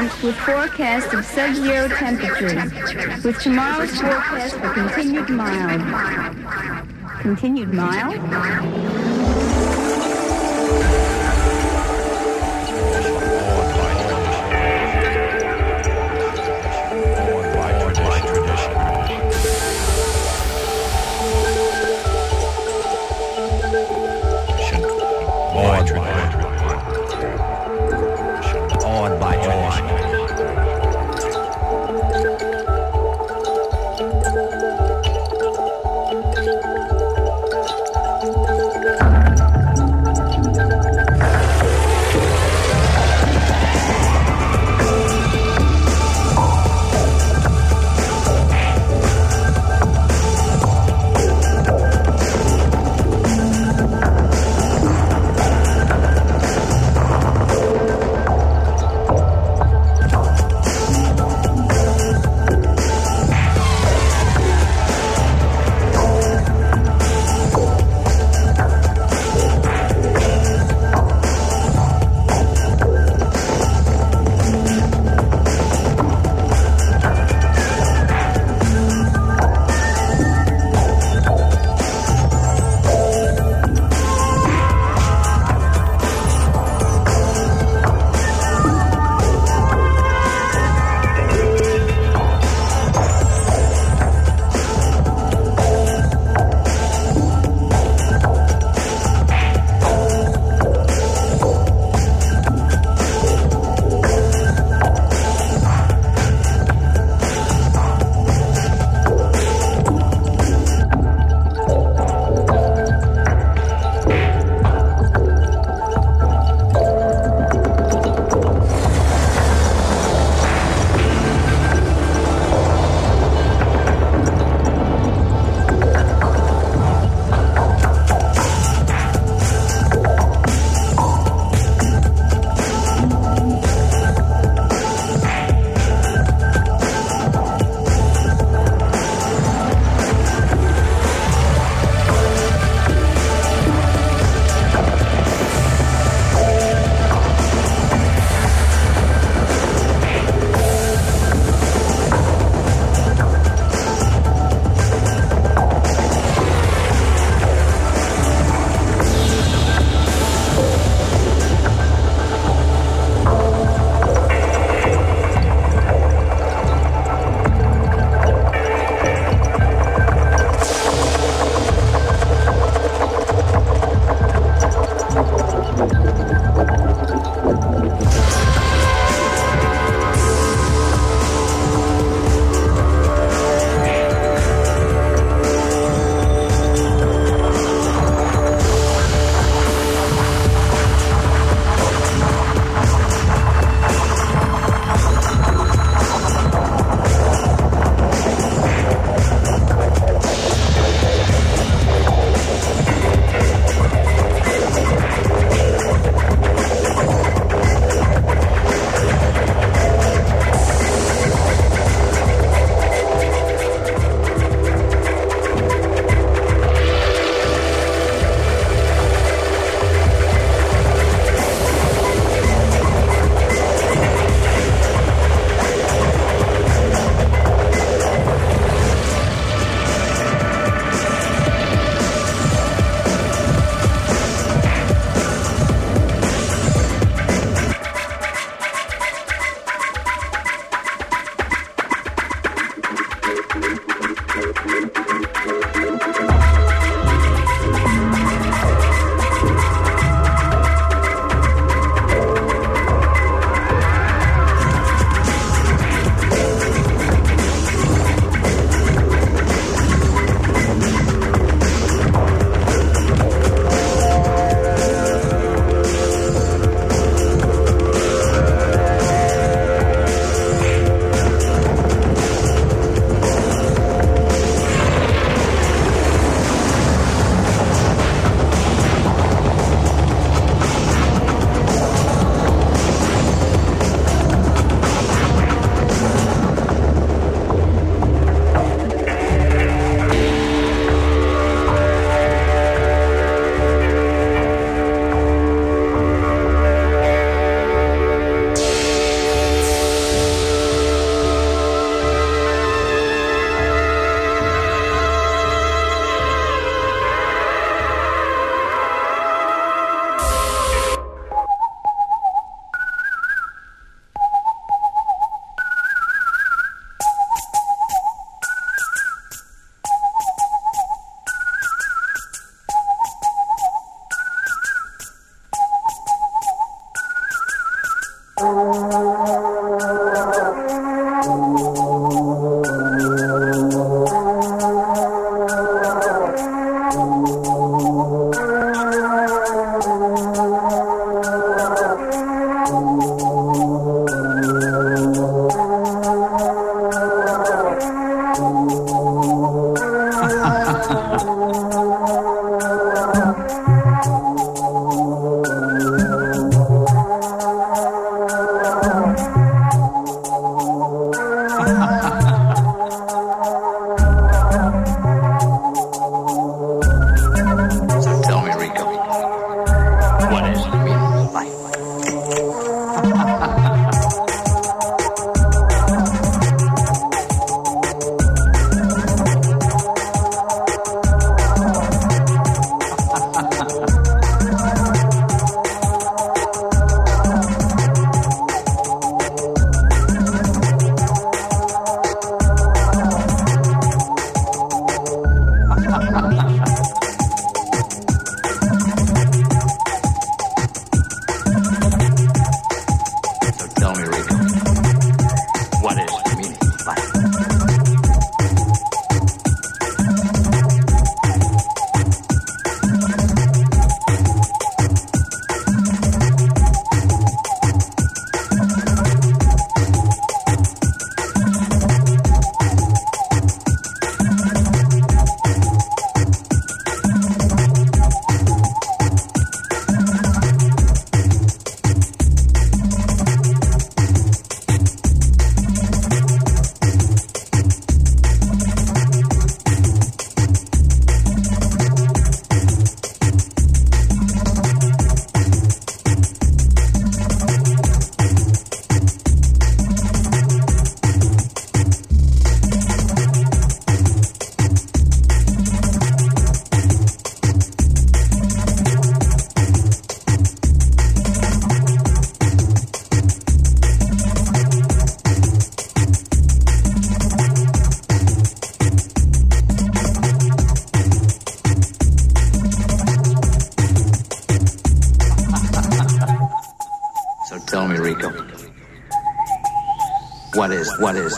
with forecast of sub-zero temperatures, with tomorrow's forecast for continued mild. Continued mild?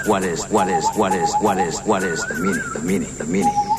what is, what is, what is, what is, what is the meaning, the meaning, the meaning.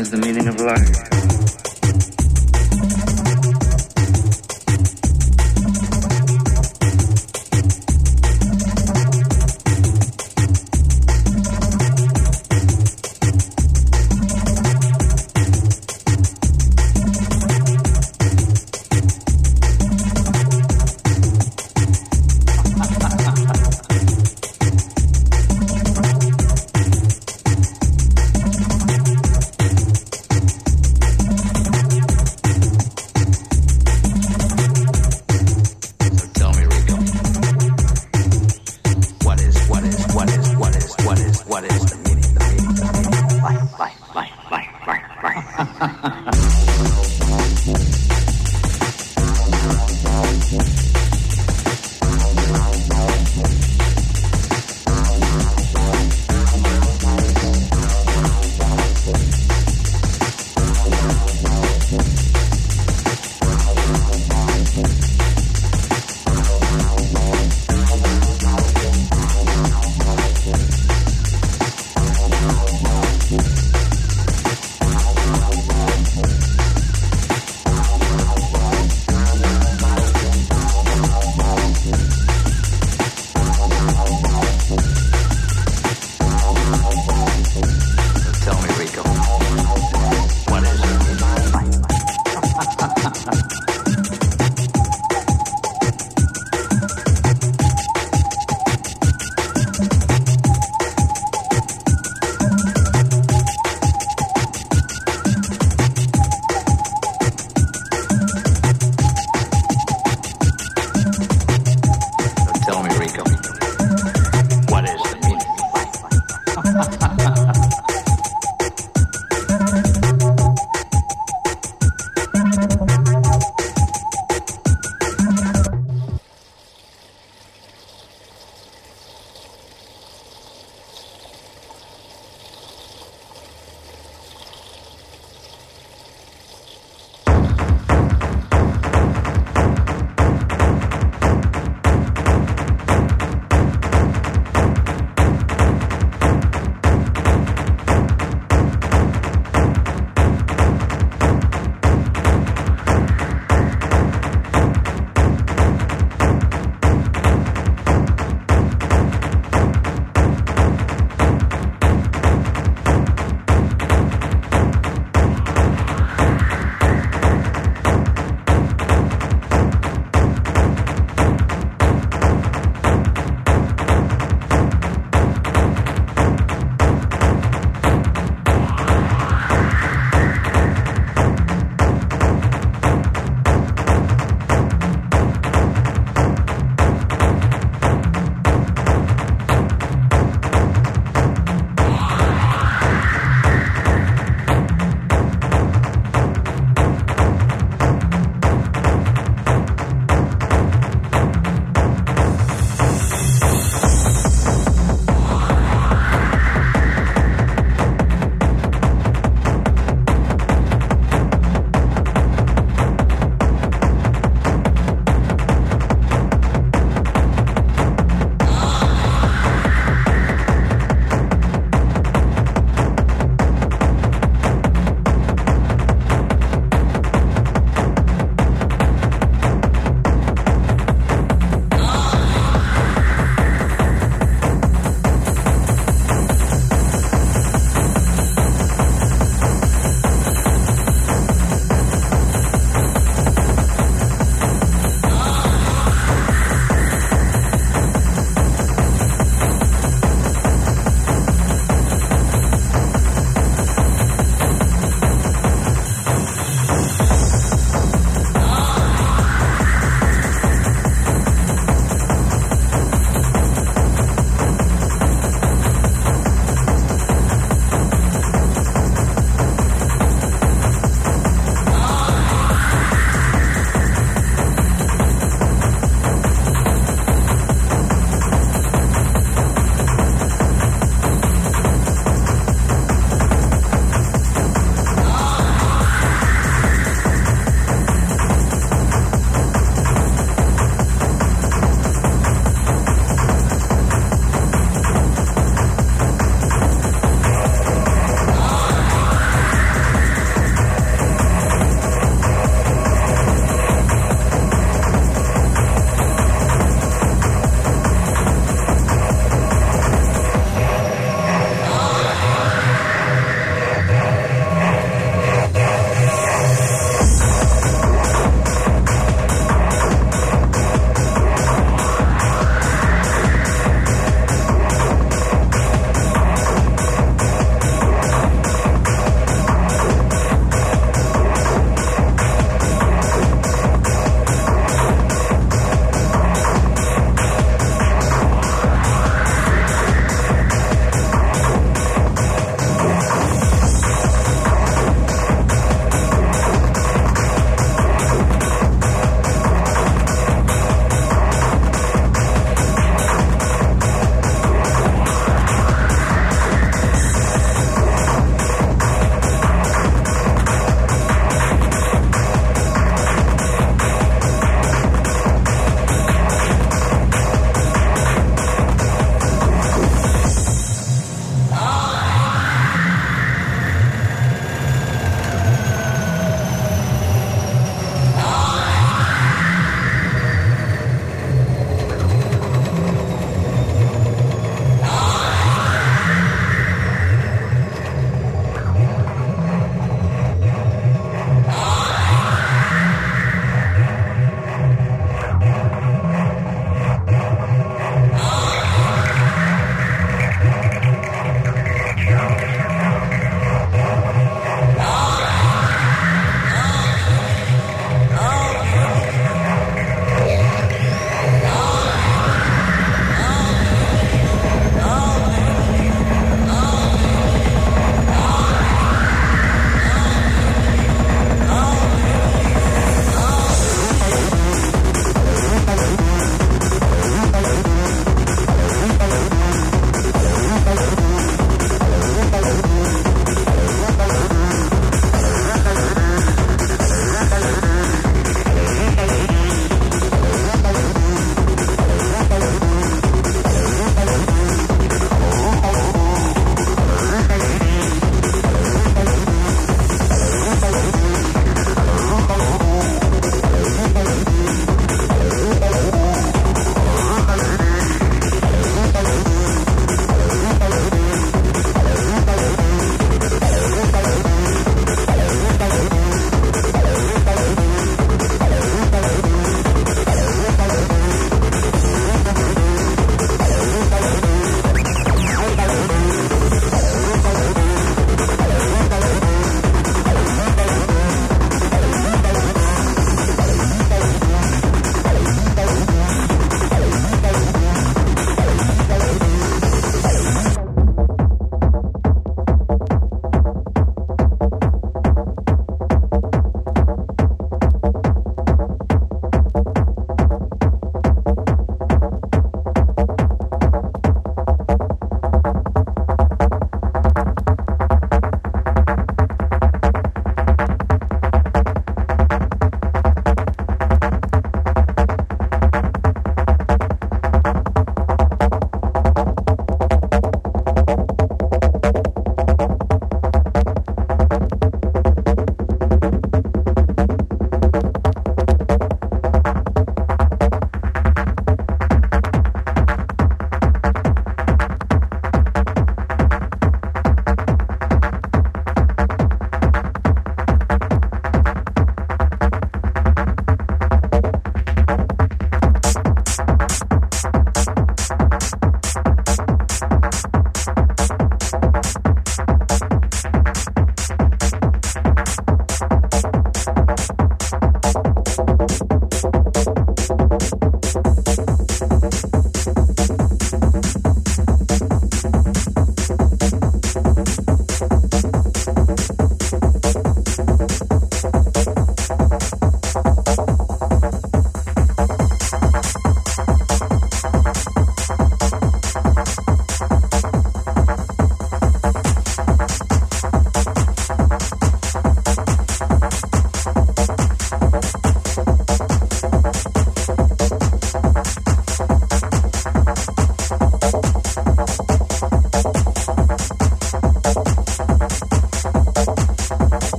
Is the meaning of life.